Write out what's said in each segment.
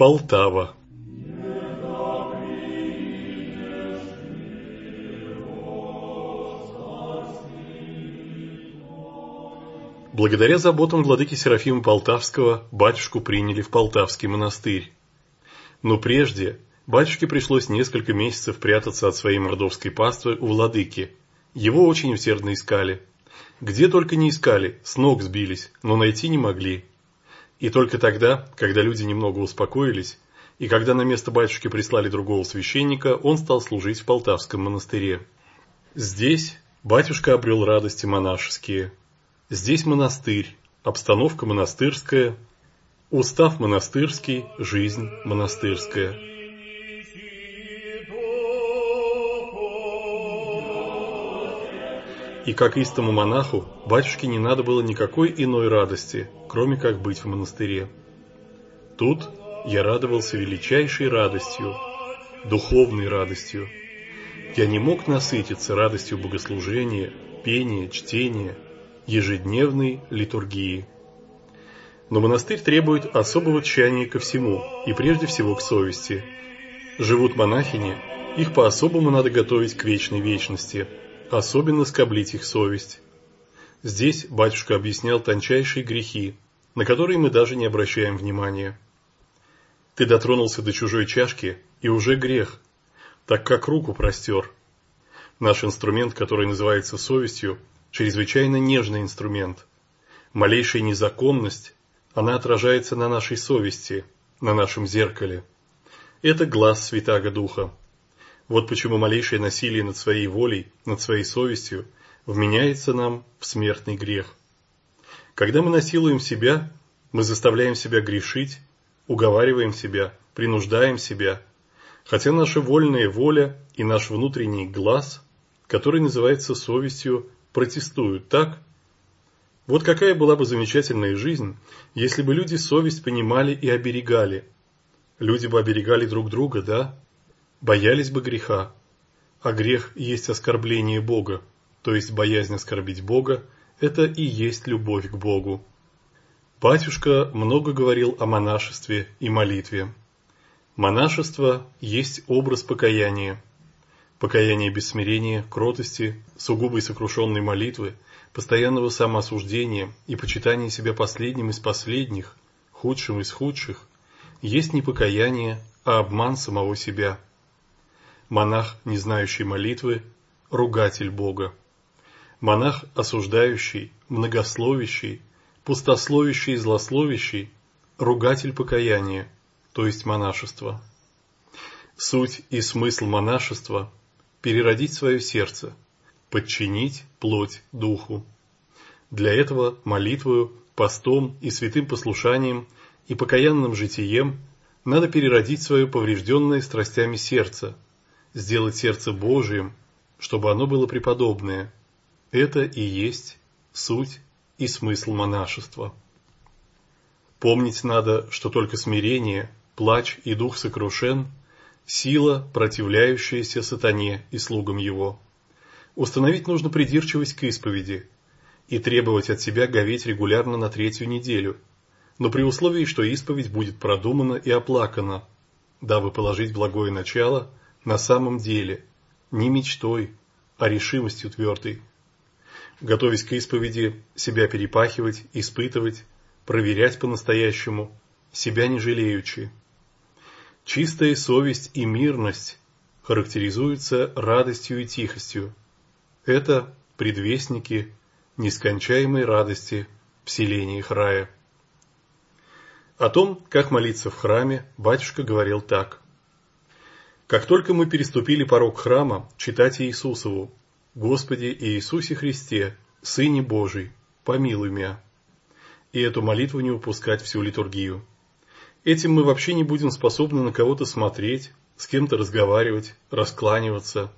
Полтава. Благодаря заботам владыки Серафима Полтавского батюшку приняли в Полтавский монастырь. Но прежде батюшке пришлось несколько месяцев прятаться от своей мордовской паствы у владыки. Его очень усердно искали. Где только не искали, с ног сбились, но найти не могли. И только тогда, когда люди немного успокоились, и когда на место батюшки прислали другого священника, он стал служить в Полтавском монастыре. Здесь батюшка обрел радости монашеские. Здесь монастырь, обстановка монастырская, устав монастырский, жизнь монастырская. И как истому монаху, батюшке не надо было никакой иной радости, кроме как быть в монастыре. Тут я радовался величайшей радостью, духовной радостью. Я не мог насытиться радостью богослужения, пения, чтения, ежедневной литургии. Но монастырь требует особого тщания ко всему, и прежде всего к совести. Живут монахини, их по-особому надо готовить к вечной вечности, особенно скоблить их совесть. Здесь батюшка объяснял тончайшие грехи, на которые мы даже не обращаем внимания. Ты дотронулся до чужой чашки, и уже грех, так как руку простер. Наш инструмент, который называется совестью, чрезвычайно нежный инструмент. Малейшая незаконность, она отражается на нашей совести, на нашем зеркале. Это глаз Святаго Духа. Вот почему малейшее насилие над своей волей, над своей совестью, вменяется нам в смертный грех. Когда мы насилуем себя, мы заставляем себя грешить, уговариваем себя, принуждаем себя, хотя наша вольная воля и наш внутренний глаз, который называется совестью, протестуют, так? Вот какая была бы замечательная жизнь, если бы люди совесть понимали и оберегали. Люди бы оберегали друг друга, да? Боялись бы греха. А грех есть оскорбление Бога, то есть боязнь оскорбить Бога – это и есть любовь к Богу. Батюшка много говорил о монашестве и молитве. Монашество есть образ покаяния – покаяние без смирения, кротости, сугубой сокрушенной молитвы, постоянного самоосуждения и почитания себя последним из последних, худшим из худших, есть не покаяние, а обман самого себя. Монах, не знающий молитвы, ругатель Бога. Монах, осуждающий, многословящий, пустословящий и злословящий, ругатель покаяния, то есть монашества. Суть и смысл монашества переродить свое сердце, подчинить плоть духу. Для этого молитвою, постом и святым послушанием и покаянным житием надо переродить свое поврежденное страстями сердце, сделать сердце Божиим, чтобы оно было преподобное. Это и есть суть и смысл монашества. Помнить надо, что только смирение, плач и дух сокрушен – сила, противляющаяся сатане и слугам его. Установить нужно придирчивость к исповеди и требовать от себя говеть регулярно на третью неделю, но при условии, что исповедь будет продумана и оплакана, дабы положить благое начало на самом деле, не мечтой, а решимостью твердой. Готовясь к исповеди, себя перепахивать, испытывать, проверять по-настоящему, себя не жалеючи. Чистая совесть и мирность характеризуются радостью и тихостью. Это предвестники нескончаемой радости в селениях рая. О том, как молиться в храме, батюшка говорил так. Как только мы переступили порог храма, читать Иисусову, «Господи Иисусе Христе, Сыне Божий, помилуй меня», и эту молитву не упускать всю литургию. Этим мы вообще не будем способны на кого-то смотреть, с кем-то разговаривать, раскланиваться.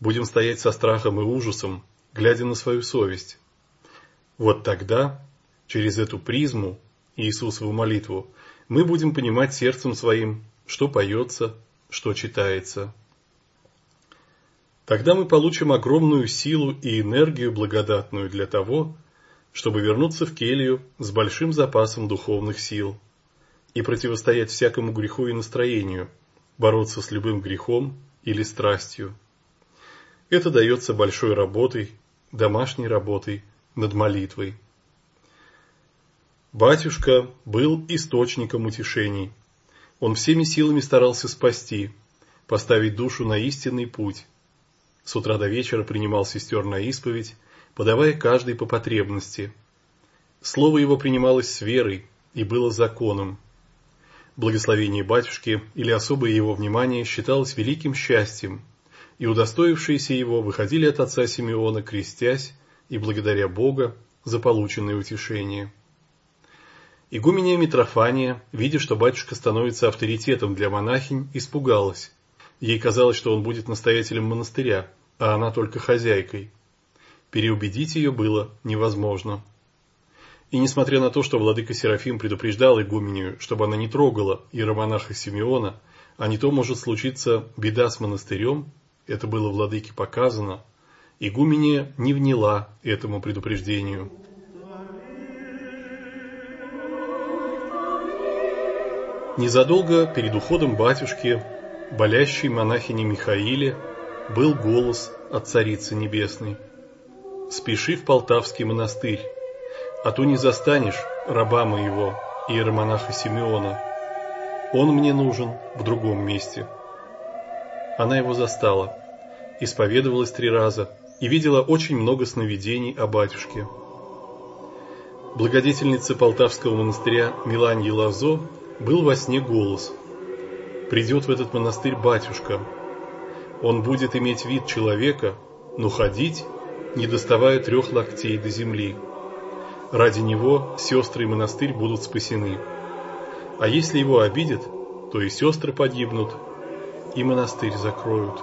Будем стоять со страхом и ужасом, глядя на свою совесть. Вот тогда, через эту призму, Иисусову молитву, мы будем понимать сердцем своим, что поется, что читается. Тогда мы получим огромную силу и энергию благодатную для того, чтобы вернуться в келью с большим запасом духовных сил – и противостоять всякому греху и настроению, бороться с любым грехом или страстью. Это дается большой работой, домашней работой над молитвой. Батюшка был источником утешений. Он всеми силами старался спасти, поставить душу на истинный путь. С утра до вечера принимал сестер на исповедь, подавая каждой по потребности. Слово его принималось с верой и было законом. Благословение батюшки или особое его внимание считалось великим счастьем, и удостоившиеся его выходили от отца Симеона, крестясь и благодаря Бога за полученное утешение. Игуменья Митрофания, видя, что батюшка становится авторитетом для монахинь, испугалась. Ей казалось, что он будет настоятелем монастыря, а она только хозяйкой. Переубедить ее было невозможно. И несмотря на то, что владыка Серафим предупреждал игуменью, чтобы она не трогала иеромонаха Симеона, а не то может случиться беда с монастырем, это было владыке показано, игуменья не вняла этому предупреждению. Незадолго перед уходом батюшки, болящей монахини Михаиле, был голос от Царицы Небесной. «Спеши в Полтавский монастырь, а то не застанешь раба моего, иеромонаха Симеона. Он мне нужен в другом месте. Она его застала, исповедовалась три раза и видела очень много сновидений о батюшке. Благодетельница Полтавского монастыря Миланьи Лазо был во сне голос. Придет в этот монастырь батюшка. Он будет иметь вид человека, но ходить, не доставая трех локтей до земли. Ради него сестры и монастырь будут спасены. А если его обидят, то и сестры погибнут, и монастырь закроют.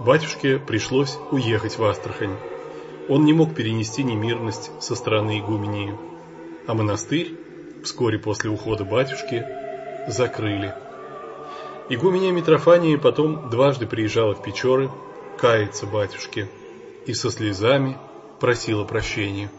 Батюшке пришлось уехать в Астрахань. Он не мог перенести немирность со стороны игумении. А монастырь, вскоре после ухода батюшки, закрыли. Игуменья Митрофания потом дважды приезжала в Печоры каяться батюшке и со слезами просила прощения.